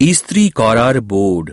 ইস্ত্রি করার বোর্ড